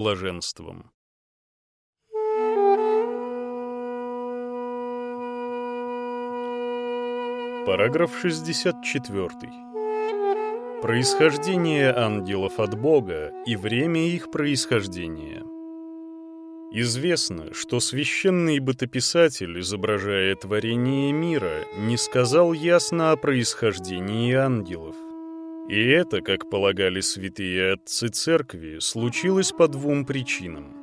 блаженством. Параграф 64. Происхождение ангелов от Бога и время их происхождения. Известно, что священный бытописатель, изображая творение мира, не сказал ясно о происхождении ангелов. И это, как полагали святые отцы церкви, случилось по двум причинам.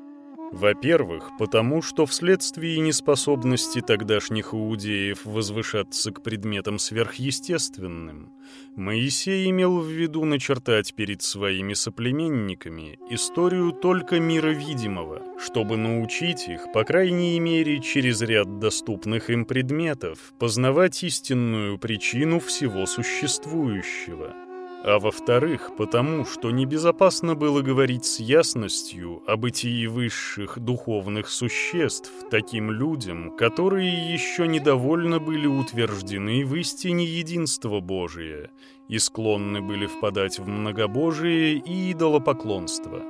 Во-первых, потому что вследствие неспособности тогдашних иудеев возвышаться к предметам сверхъестественным, Моисей имел в виду начертать перед своими соплеменниками историю только мира видимого, чтобы научить их, по крайней мере, через ряд доступных им предметов, познавать истинную причину всего существующего – а во-вторых, потому что небезопасно было говорить с ясностью о бытии высших духовных существ таким людям, которые еще недовольно были утверждены в истине единства Божия и склонны были впадать в многобожие и идолопоклонство.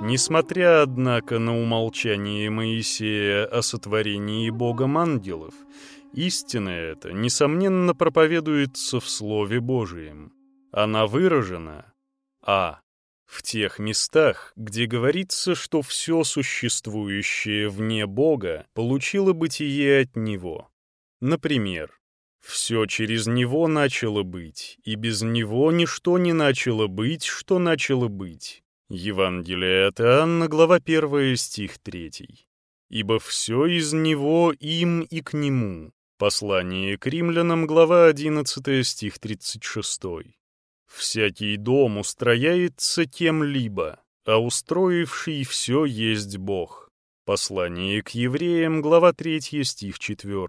Несмотря, однако, на умолчание Моисея о сотворении Богом ангелов, истина эта, несомненно, проповедуется в Слове Божием. Она выражена а. В тех местах, где говорится, что все существующее вне Бога получило бытие от Него. Например, «Все через Него начало быть, и без Него ничто не начало быть, что начало быть». Евангелие от Иоанна, глава 1, стих 3. «Ибо все из Него, им и к Нему». Послание к римлянам, глава 11, стих 36. Всякий дом устрояется кем-либо, а устроивший все есть Бог. Послание к евреям, глава 3, стих 4.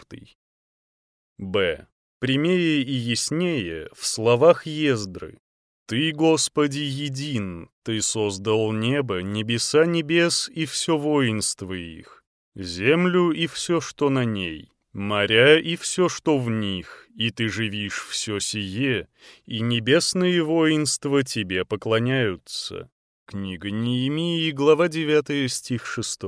Б. Прямее и яснее в словах Ездры. «Ты, Господи, един, Ты создал небо, небеса небес и все воинство их, землю и все, что на ней, моря и все, что в них, и ты живишь все сие, и небесные воинства тебе поклоняются». Книга Неемии, глава 9, стих 6.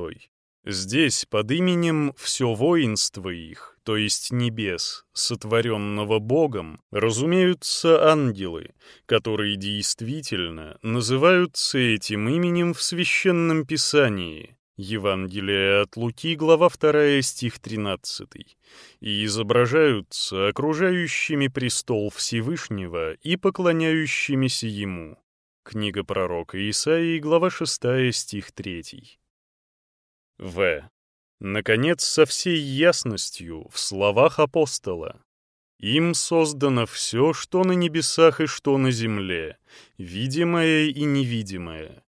Здесь под именем «все воинство их», то есть небес, сотворенного Богом, разумеются ангелы, которые действительно называются этим именем в Священном Писании – Евангелие от Луки, глава 2, стих 13, и изображаются окружающими престол Всевышнего и поклоняющимися Ему. Книга пророка Исаии, глава 6, стих 3. В. Наконец, со всей ясностью в словах апостола. Им создано все, что на небесах и что на земле, видимое и невидимое,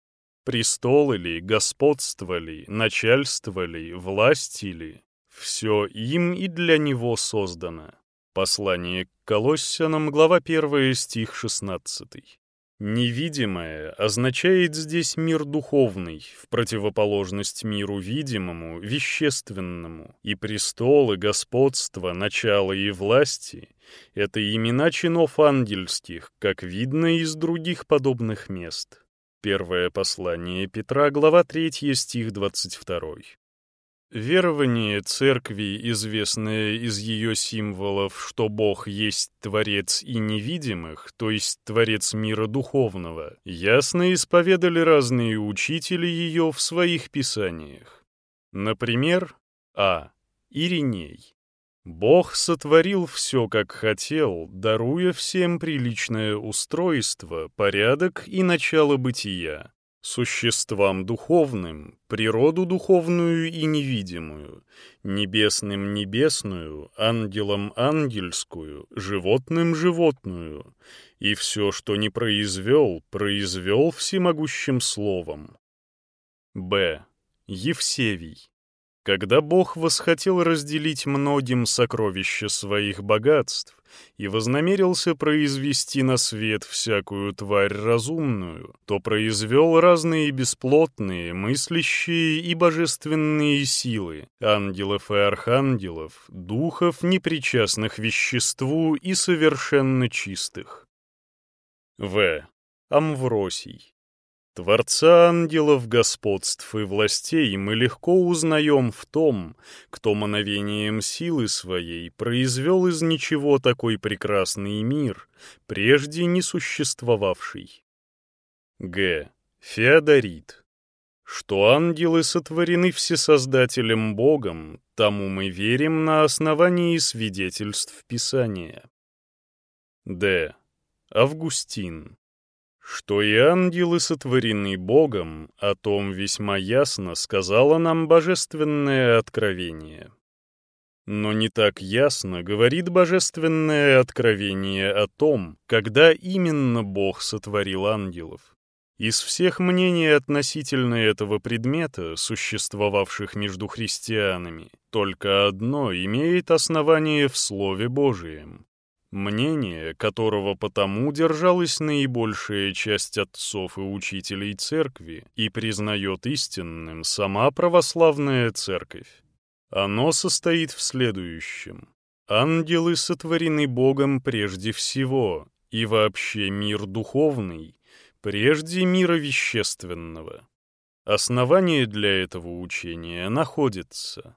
Престолы ли, господство ли, начальство ли, власть ли, все им и для него создано. Послание к Колоссянам, глава 1, стих 16. Невидимое означает здесь мир духовный, в противоположность миру видимому, вещественному, и престолы, господство, начало и власти — это имена чинов ангельских, как видно из других подобных мест. Первое послание Петра, глава 3, стих 22. Верование церкви, известное из ее символов, что Бог есть Творец и невидимых, то есть Творец мира духовного, ясно исповедали разные учители ее в своих писаниях. Например, А. Ириней. Бог сотворил все, как хотел, даруя всем приличное устройство, порядок и начало бытия. Существам духовным, природу духовную и невидимую, небесным небесную, ангелам ангельскую, животным животную, и все, что не произвел, произвел всемогущим словом. Б. Евсевий. Когда Бог восхотел разделить многим сокровища своих богатств и вознамерился произвести на свет всякую тварь разумную, то произвел разные бесплотные, мыслящие и божественные силы, ангелов и архангелов, духов, непричастных веществу и совершенно чистых. В. Амвросий Творца ангелов, господств и властей мы легко узнаем в том, кто мановением силы своей произвел из ничего такой прекрасный мир, прежде не существовавший. Г. Феодорит. Что ангелы сотворены всесоздателем Богом, тому мы верим на основании свидетельств Писания. Д. Августин. Что и ангелы сотворены Богом, о том весьма ясно сказала нам божественное откровение. Но не так ясно говорит божественное откровение о том, когда именно Бог сотворил ангелов. Из всех мнений относительно этого предмета, существовавших между христианами, только одно имеет основание в Слове Божием мнение которого потому держалась наибольшая часть отцов и учителей церкви и признает истинным сама православная церковь. Оно состоит в следующем. Ангелы сотворены Богом прежде всего, и вообще мир духовный, прежде мира вещественного. Основание для этого учения находится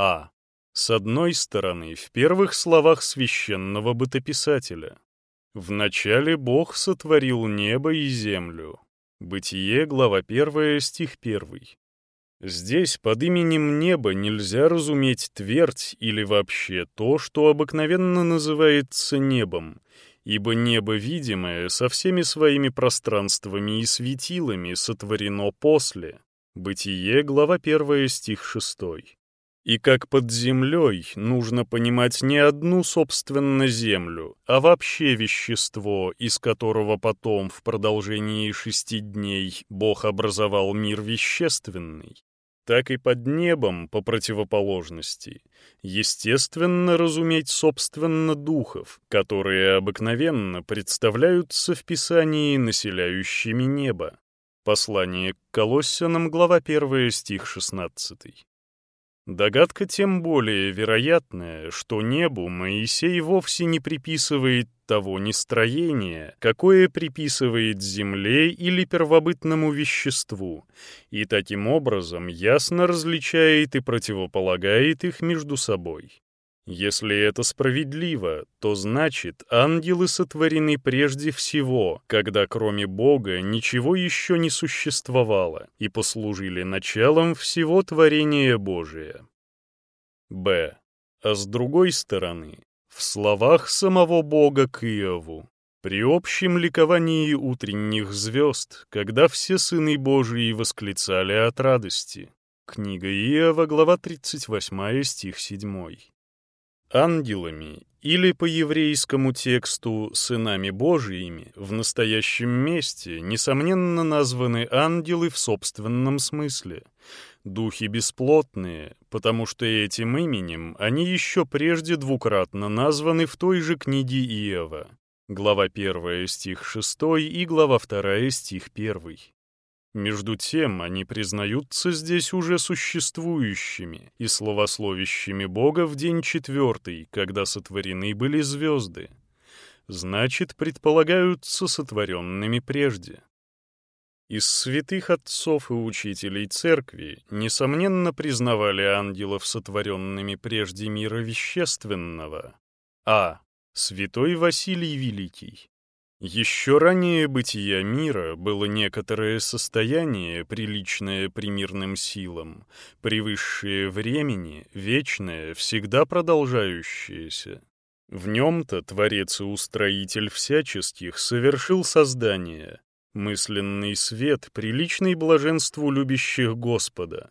а. С одной стороны, в первых словах священного бытописателя. «Вначале Бог сотворил небо и землю». Бытие, глава 1, стих 1. Здесь под именем неба нельзя разуметь твердь или вообще то, что обыкновенно называется небом, ибо небо видимое со всеми своими пространствами и светилами сотворено после. Бытие, глава 1, стих 6. И как под землей нужно понимать не одну собственно землю, а вообще вещество, из которого потом в продолжении шести дней Бог образовал мир вещественный, так и под небом, по противоположности, естественно разуметь собственно духов, которые обыкновенно представляются в Писании населяющими небо. Послание к Колоссянам, глава 1, стих 16. Догадка тем более вероятная, что небу Моисей вовсе не приписывает того нестроения, какое приписывает земле или первобытному веществу, и таким образом ясно различает и противополагает их между собой. Если это справедливо, то значит, ангелы сотворены прежде всего, когда кроме Бога ничего еще не существовало, и послужили началом всего творения Божия. Б. А с другой стороны, в словах самого Бога к Иову, при общем ликовании утренних звезд, когда все сыны Божии восклицали от радости. Книга Иова, глава 38, стих 7 ангелами или по еврейскому тексту «сынами Божиими» в настоящем месте, несомненно, названы ангелы в собственном смысле, духи бесплотные, потому что этим именем они еще прежде двукратно названы в той же книге Иова, глава 1 стих 6 и глава 2 стих 1. Между тем они признаются здесь уже существующими и словословящими Бога в день четвертый, когда сотворены были звезды. Значит, предполагаются сотворенными прежде. Из святых отцов и учителей церкви, несомненно, признавали ангелов сотворенными прежде мира вещественного. А. Святой Василий Великий. Еще ранее бытия мира было некоторое состояние, приличное примирным силам, превысшее времени, вечное, всегда продолжающееся. В нем-то Творец и Устроитель всяческих совершил создание, мысленный свет, приличный блаженству любящих Господа,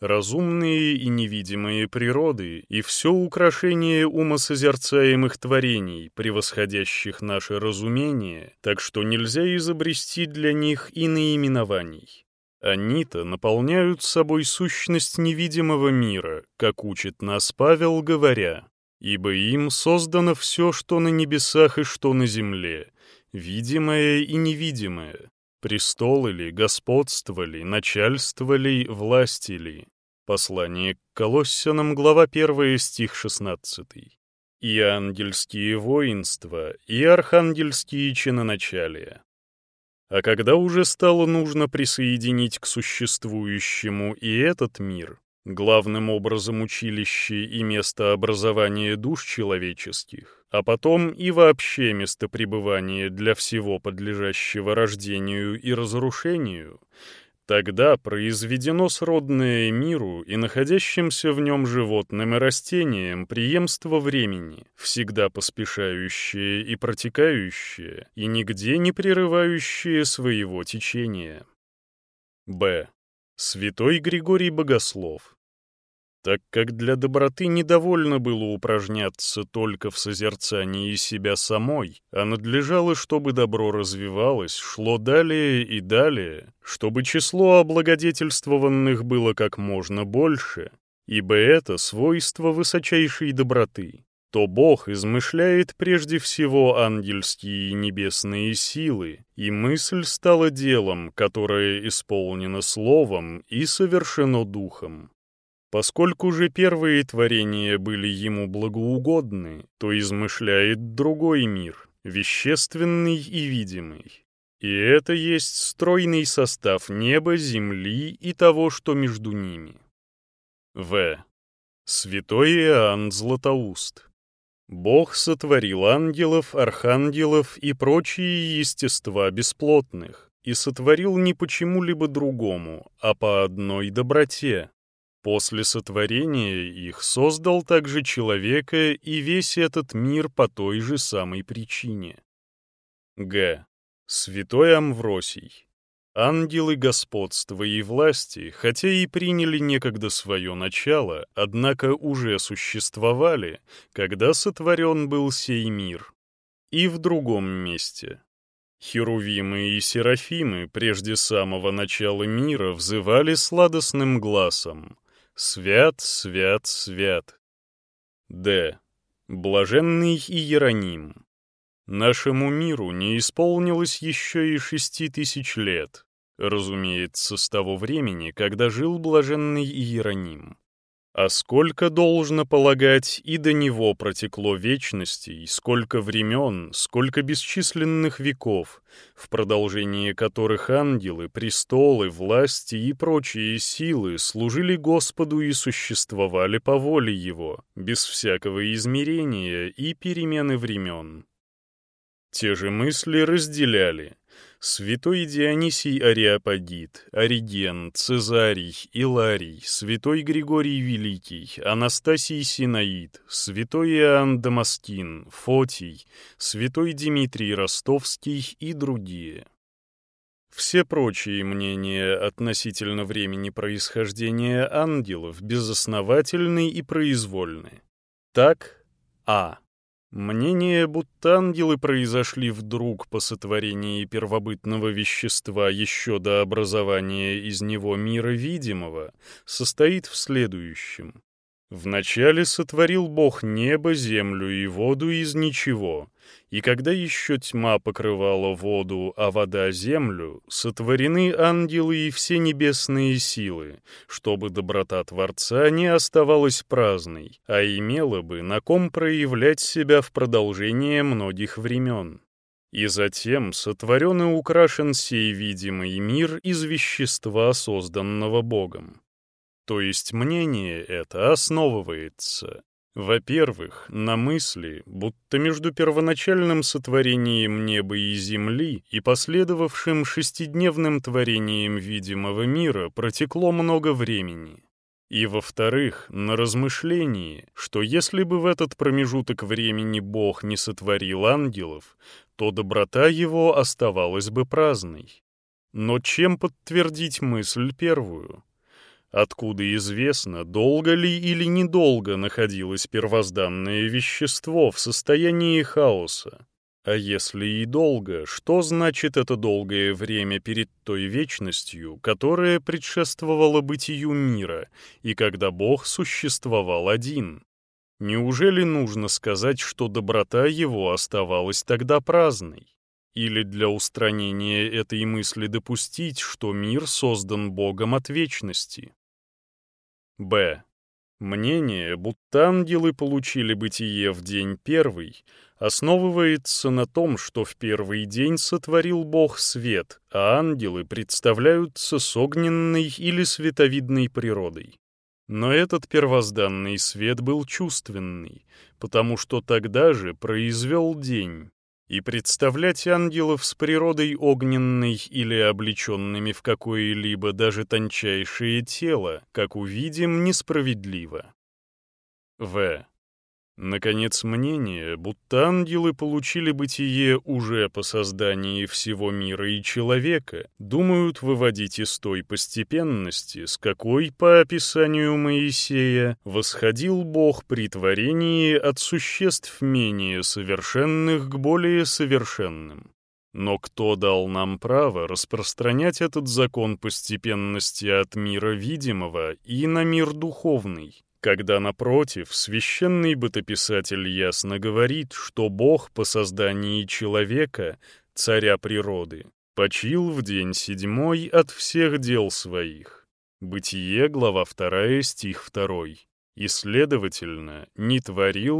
разумные и невидимые природы и все украшение умосозерцаемых творений, превосходящих наше разумение, так что нельзя изобрести для них и наименований. Они-то наполняют собой сущность невидимого мира, как учит нас Павел, говоря, «Ибо им создано все, что на небесах и что на земле, видимое и невидимое, престолы ли, господство ли, начальство ли, власти ли. Послание к Колоссянам, глава 1, стих 16. И ангельские воинства, и архангельские чиноначалия. А когда уже стало нужно присоединить к существующему и этот мир, главным образом училище и место образования душ человеческих, а потом и вообще место пребывания для всего подлежащего рождению и разрушению, Тогда произведено сродное миру и находящимся в нем животным и растениям преемство времени, всегда поспешающее и протекающее, и нигде не прерывающее своего течения. Б. Святой Григорий Богослов так как для доброты недовольно было упражняться только в созерцании себя самой, а надлежало, чтобы добро развивалось, шло далее и далее, чтобы число облагодетельствованных было как можно больше, ибо это свойство высочайшей доброты, то Бог измышляет прежде всего ангельские и небесные силы, и мысль стала делом, которое исполнено словом и совершено духом. Поскольку же первые творения были ему благоугодны, то измышляет другой мир, вещественный и видимый. И это есть стройный состав неба, земли и того, что между ними. В. Святой Иоанн Златоуст. Бог сотворил ангелов, архангелов и прочие естества бесплотных, и сотворил не почему-либо другому, а по одной доброте, После сотворения их создал также человека и весь этот мир по той же самой причине. Г. Святой Амвросий. Ангелы господства и власти, хотя и приняли некогда свое начало, однако уже существовали, когда сотворен был сей мир. И в другом месте. Херувимы и серафимы прежде самого начала мира взывали сладостным глазом Свят, свят, свят. Д. Блаженный Иероним. Нашему миру не исполнилось еще и шести тысяч лет, разумеется, с того времени, когда жил блаженный Иероним. А сколько должно полагать, и до него протекло вечностей, сколько времен, сколько бесчисленных веков, в продолжении которых ангелы, престолы, власти и прочие силы служили Господу и существовали по воле Его, без всякого измерения и перемены времен. Те же мысли разделяли, святой Дионисий Ариапагит, Ориген, Цезарий, Иларий, святой Григорий Великий, Анастасий Синаид, святой Иоанн Дамаскин, Фотий, святой Дмитрий Ростовский и другие. Все прочие мнения относительно времени происхождения ангелов безосновательны и произвольны. Так, А. Мнение, будто ангелы произошли вдруг по сотворении первобытного вещества еще до образования из него мира видимого, состоит в следующем. Вначале сотворил Бог небо, землю и воду из ничего, и когда еще тьма покрывала воду, а вода — землю, сотворены ангелы и все небесные силы, чтобы доброта Творца не оставалась праздной, а имела бы на ком проявлять себя в продолжение многих времен. И затем сотворен и украшен сей видимый мир из вещества, созданного Богом. То есть мнение это основывается, во-первых, на мысли, будто между первоначальным сотворением неба и земли и последовавшим шестидневным творением видимого мира протекло много времени. И, во-вторых, на размышлении, что если бы в этот промежуток времени Бог не сотворил ангелов, то доброта его оставалась бы праздной. Но чем подтвердить мысль первую? Откуда известно, долго ли или недолго находилось первозданное вещество в состоянии хаоса? А если и долго, что значит это долгое время перед той вечностью, которая предшествовала бытию мира, и когда Бог существовал один? Неужели нужно сказать, что доброта его оставалась тогда праздной? Или для устранения этой мысли допустить, что мир создан Богом от вечности? Б. Мнение, будто ангелы получили бытие в день первый, основывается на том, что в первый день сотворил Бог свет, а ангелы представляются с огненной или световидной природой. Но этот первозданный свет был чувственный, потому что тогда же произвел день. И представлять ангелов с природой огненной или облеченными в какое-либо даже тончайшее тело, как увидим, несправедливо. В. Наконец, мнение, будто ангелы получили бытие уже по создании всего мира и человека, думают выводить из той постепенности, с какой, по описанию Моисея, восходил Бог при творении от существ менее совершенных к более совершенным. Но кто дал нам право распространять этот закон постепенности от мира видимого и на мир духовный? Когда, напротив, священный бытописатель ясно говорит, что Бог по создании человека, царя природы, почил в день седьмой от всех дел своих. Бытие, глава 2, стих 2. И, следовательно, не творил